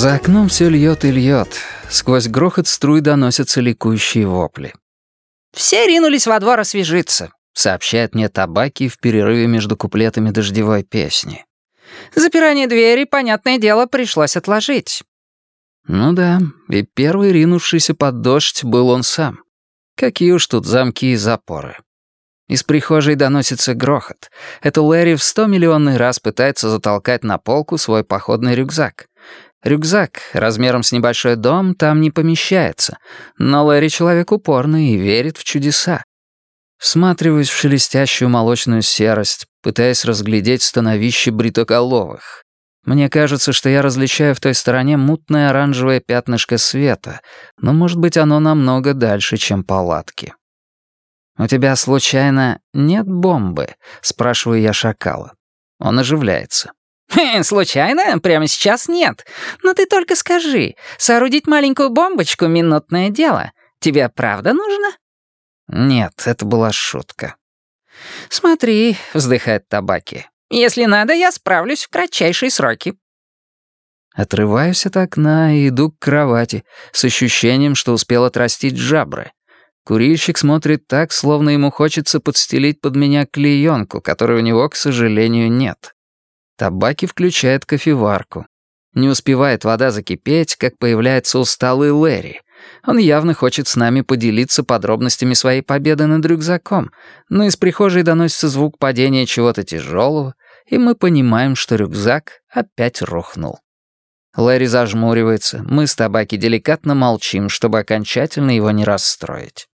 За окном все льет и льет. Сквозь грохот струй доносятся ликующие вопли. «Все ринулись во двор освежиться», — сообщает мне табаки в перерыве между куплетами дождевой песни. «Запирание двери, понятное дело, пришлось отложить». Ну да, и первый ринувшийся под дождь был он сам. Какие уж тут замки и запоры. Из прихожей доносится грохот. Это Лэри в сто миллионный раз пытается затолкать на полку свой походный рюкзак. Рюкзак размером с небольшой дом там не помещается, но Лэри человек упорный и верит в чудеса. Всматриваюсь в шелестящую молочную серость, пытаясь разглядеть становище бритоголовых. Мне кажется, что я различаю в той стороне мутное оранжевое пятнышко света, но, может быть, оно намного дальше, чем палатки. «У тебя, случайно, нет бомбы?» — спрашиваю я шакала. Он оживляется. «Случайно? Прямо сейчас нет. Но ты только скажи, соорудить маленькую бомбочку — минутное дело. Тебе правда нужно?» «Нет, это была шутка». «Смотри», — вздыхает табаки, «если надо, я справлюсь в кратчайшие сроки». Отрываюсь от окна и иду к кровати с ощущением, что успел отрастить жабры. Курильщик смотрит так, словно ему хочется подстелить под меня клеенку, которой у него, к сожалению, нет. Табаки включает кофеварку. Не успевает вода закипеть, как появляется усталый Лэри. Он явно хочет с нами поделиться подробностями своей победы над рюкзаком, но из прихожей доносится звук падения чего-то тяжелого, и мы понимаем, что рюкзак опять рухнул. Лэри зажмуривается, мы с табаки деликатно молчим, чтобы окончательно его не расстроить.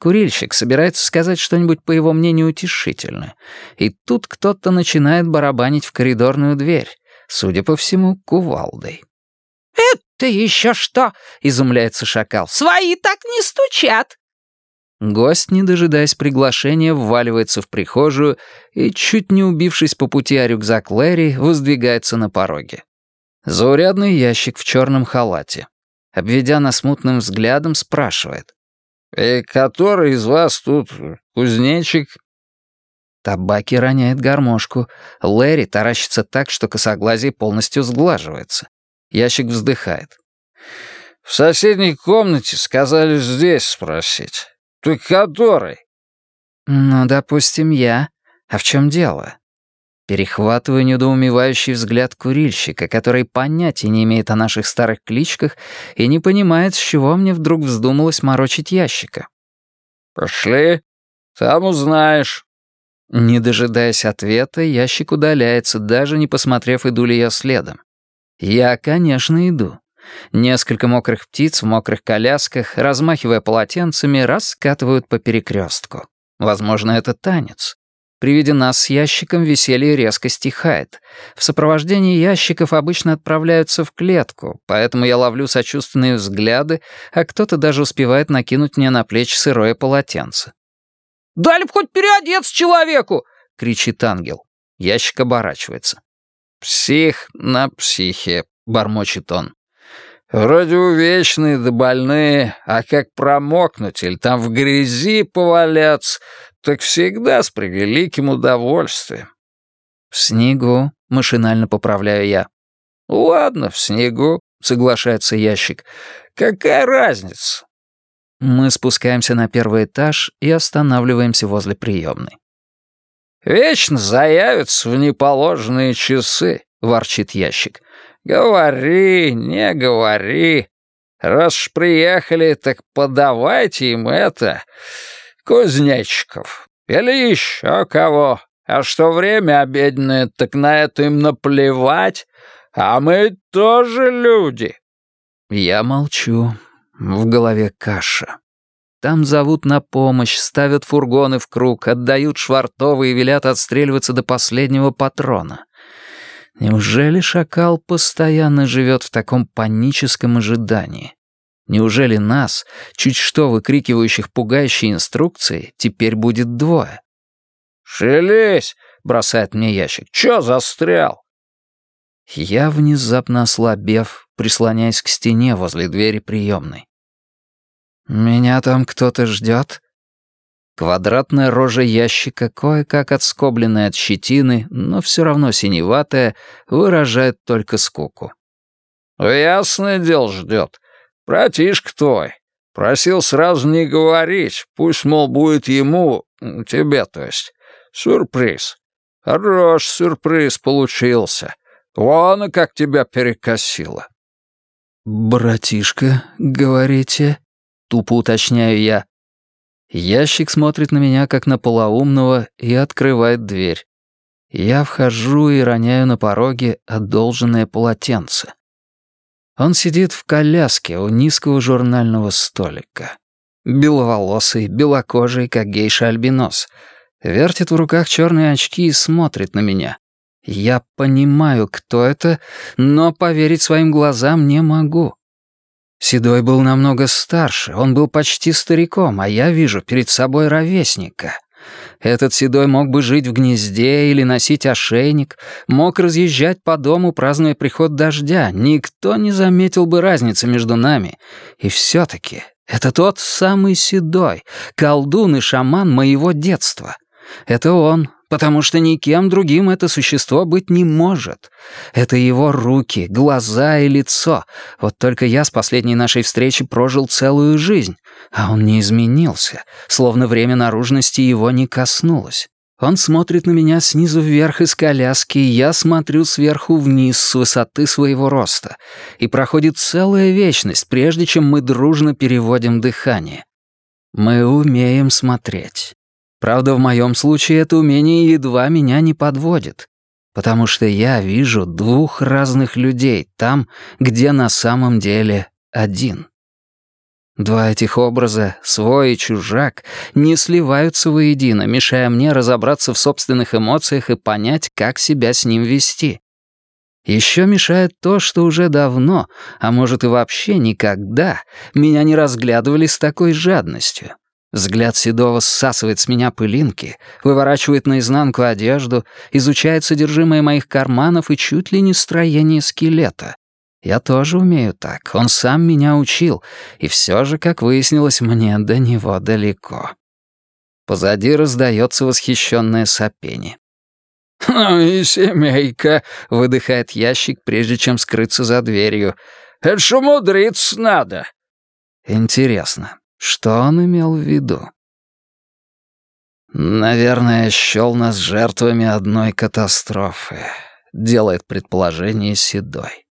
Курильщик собирается сказать что-нибудь, по его мнению, утешительное. И тут кто-то начинает барабанить в коридорную дверь, судя по всему, кувалдой. «Это еще что?» — изумляется шакал. «Свои так не стучат!» Гость, не дожидаясь приглашения, вваливается в прихожую и, чуть не убившись по пути о рюкзак Лэри, воздвигается на пороге. Заурядный ящик в черном халате. Обведя нас смутным взглядом, спрашивает. «И который из вас тут кузнечик?» Табаки роняет гармошку. Лэри таращится так, что косоглазие полностью сглаживается. Ящик вздыхает. «В соседней комнате сказали здесь спросить. Ты который?» «Ну, допустим, я. А в чем дело?» Перехватываю недоумевающий взгляд курильщика, который понятия не имеет о наших старых кличках и не понимает, с чего мне вдруг вздумалось морочить ящика. «Пошли, там узнаешь». Не дожидаясь ответа, ящик удаляется, даже не посмотрев, иду ли я следом. Я, конечно, иду. Несколько мокрых птиц в мокрых колясках, размахивая полотенцами, раскатывают по перекрестку. Возможно, это танец. При виде нас с ящиком веселье резко стихает. В сопровождении ящиков обычно отправляются в клетку, поэтому я ловлю сочувственные взгляды, а кто-то даже успевает накинуть мне на плечи сырое полотенце. «Дали б хоть переодеться человеку!» — кричит ангел. Ящик оборачивается. «Псих на психе», — бормочет он. «Вроде увечные да больные, а как промокнуть или там в грязи поваляться, так всегда с превеликим удовольствием». «В снегу», — машинально поправляю я. «Ладно, в снегу», — соглашается ящик. «Какая разница?» Мы спускаемся на первый этаж и останавливаемся возле приемной. «Вечно заявятся в неположенные часы», — ворчит ящик. «Говори, не говори. Раз ж приехали, так подавайте им это, кузнечиков. Или еще кого. А что время обеденное, так на это им наплевать. А мы тоже люди». Я молчу. В голове каша. Там зовут на помощь, ставят фургоны в круг, отдают швартовы и велят отстреливаться до последнего патрона. Неужели шакал постоянно живет в таком паническом ожидании? Неужели нас, чуть что выкрикивающих пугающие инструкции, теперь будет двое? «Шелись!» — бросает мне ящик. «Чё застрял?» Я, внезапно ослабев, прислоняясь к стене возле двери приемной. «Меня там кто-то ждет?» Квадратная рожа ящика, кое-как отскобленная от щетины, но все равно синеватая, выражает только скуку. «Ясное дело ждет. Братишка твой. Просил сразу не говорить, пусть, мол, будет ему, тебе, то есть, сюрприз. Хорош сюрприз получился. Вон, как тебя перекосило». «Братишка, говорите?» — тупо уточняю я. Ящик смотрит на меня, как на полоумного, и открывает дверь. Я вхожу и роняю на пороге одолженное полотенце. Он сидит в коляске у низкого журнального столика. Беловолосый, белокожий, как гейша-альбинос. Вертит в руках черные очки и смотрит на меня. Я понимаю, кто это, но поверить своим глазам не могу. Седой был намного старше, он был почти стариком, а я вижу перед собой ровесника. Этот седой мог бы жить в гнезде или носить ошейник, мог разъезжать по дому, празднуя приход дождя. Никто не заметил бы разницы между нами. И все-таки это тот самый седой, колдун и шаман моего детства. Это он, потому что никем другим это существо быть не может. Это его руки, глаза и лицо. Вот только я с последней нашей встречи прожил целую жизнь, а он не изменился, словно время наружности его не коснулось. Он смотрит на меня снизу вверх из коляски, я смотрю сверху вниз с высоты своего роста. И проходит целая вечность, прежде чем мы дружно переводим дыхание. Мы умеем смотреть. Правда, в моем случае это умение едва меня не подводит, потому что я вижу двух разных людей там, где на самом деле один. Два этих образа, свой и чужак, не сливаются воедино, мешая мне разобраться в собственных эмоциях и понять, как себя с ним вести. Еще мешает то, что уже давно, а может и вообще никогда, меня не разглядывали с такой жадностью. Взгляд Седова ссасывает с меня пылинки, выворачивает наизнанку одежду, изучает содержимое моих карманов и чуть ли не строение скелета. Я тоже умею так, он сам меня учил, и все же, как выяснилось, мне до него далеко. Позади раздается восхищенное сопение. «Ну и семейка», — выдыхает ящик, прежде чем скрыться за дверью. «Это ж надо». Интересно, что он имел в виду? «Наверное, счёл нас жертвами одной катастрофы», — делает предположение Седой.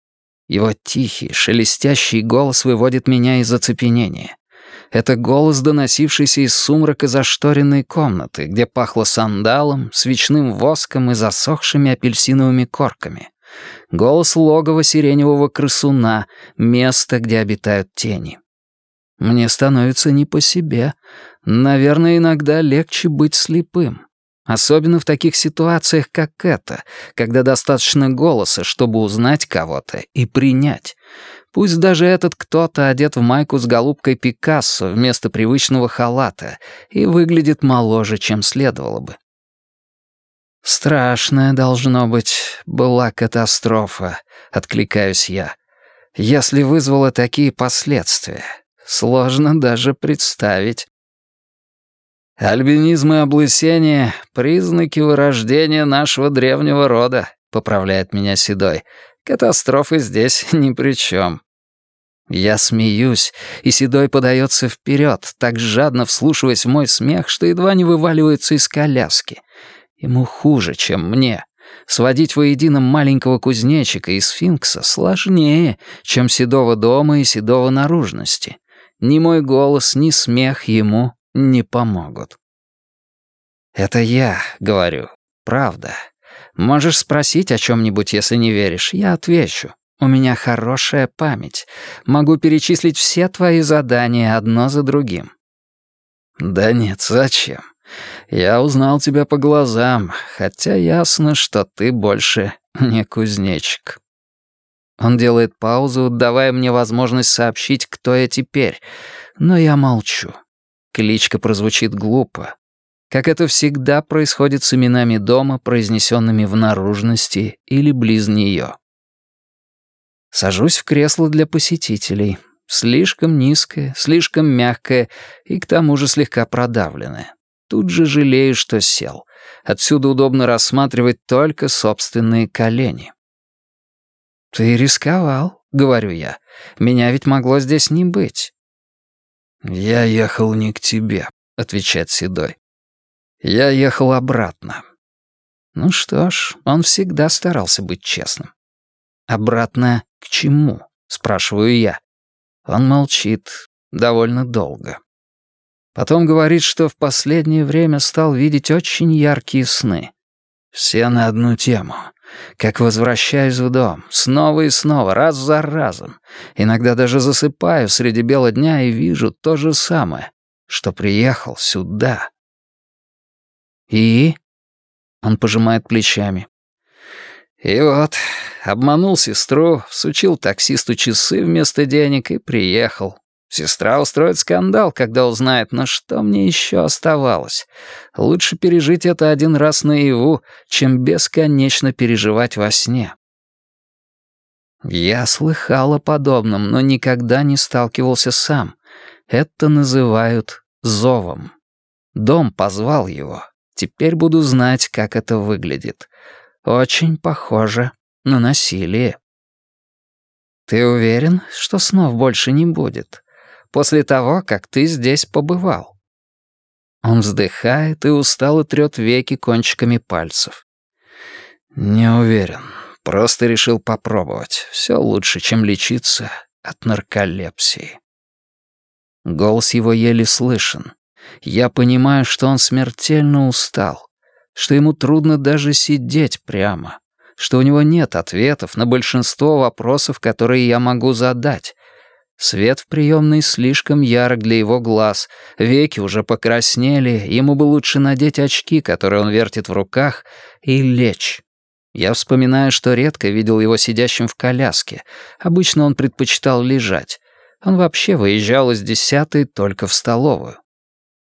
Его тихий, шелестящий голос выводит меня из оцепенения. Это голос, доносившийся из сумрака зашторенной комнаты, где пахло сандалом, свечным воском и засохшими апельсиновыми корками. Голос логова сиреневого крысуна, место, где обитают тени. Мне становится не по себе. Наверное, иногда легче быть слепым. Особенно в таких ситуациях, как эта, когда достаточно голоса, чтобы узнать кого-то и принять. Пусть даже этот кто-то одет в майку с голубкой Пикассо вместо привычного халата и выглядит моложе, чем следовало бы. «Страшная, должно быть, была катастрофа», — откликаюсь я. «Если вызвало такие последствия, Сложно даже представить. «Альбинизм и облысение — признаки вырождения нашего древнего рода», — поправляет меня Седой. «Катастрофы здесь ни при чем». Я смеюсь, и Седой подается вперед, так жадно вслушиваясь в мой смех, что едва не вываливается из коляски. Ему хуже, чем мне. Сводить воедино маленького кузнечика и сфинкса сложнее, чем седого дома и седого наружности. Ни мой голос, ни смех ему не помогут. «Это я», — говорю, — «правда. Можешь спросить о чем-нибудь, если не веришь, я отвечу. У меня хорошая память. Могу перечислить все твои задания одно за другим». «Да нет, зачем? Я узнал тебя по глазам, хотя ясно, что ты больше не кузнечик». Он делает паузу, давая мне возможность сообщить, кто я теперь, но я молчу. Кличка прозвучит глупо, как это всегда происходит с именами дома, произнесенными в наружности или близ нее. Сажусь в кресло для посетителей. Слишком низкое, слишком мягкое и к тому же слегка продавленное. Тут же жалею, что сел. Отсюда удобно рассматривать только собственные колени. «Ты рисковал», — говорю я. «Меня ведь могло здесь не быть». «Я ехал не к тебе», — отвечает Седой. «Я ехал обратно». Ну что ж, он всегда старался быть честным. «Обратно к чему?» — спрашиваю я. Он молчит довольно долго. Потом говорит, что в последнее время стал видеть очень яркие сны. Все на одну тему. Как возвращаюсь в дом, снова и снова, раз за разом. Иногда даже засыпаю среди бела дня и вижу то же самое, что приехал сюда. И? Он пожимает плечами. И вот, обманул сестру, всучил таксисту часы вместо денег и приехал. Сестра устроит скандал, когда узнает, но что мне еще оставалось? Лучше пережить это один раз наяву, чем бесконечно переживать во сне. Я слыхал о подобном, но никогда не сталкивался сам. Это называют зовом. Дом позвал его. Теперь буду знать, как это выглядит. Очень похоже на насилие. Ты уверен, что снов больше не будет? После того, как ты здесь побывал». Он вздыхает и устало трёт веки кончиками пальцев. «Не уверен. Просто решил попробовать. Все лучше, чем лечиться от нарколепсии». Голос его еле слышен. Я понимаю, что он смертельно устал, что ему трудно даже сидеть прямо, что у него нет ответов на большинство вопросов, которые я могу задать, Свет в приемной слишком ярок для его глаз, веки уже покраснели, ему бы лучше надеть очки, которые он вертит в руках, и лечь. Я вспоминаю, что редко видел его сидящим в коляске. Обычно он предпочитал лежать. Он вообще выезжал из десятой только в столовую.